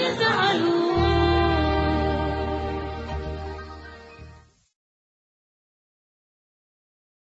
يفعلون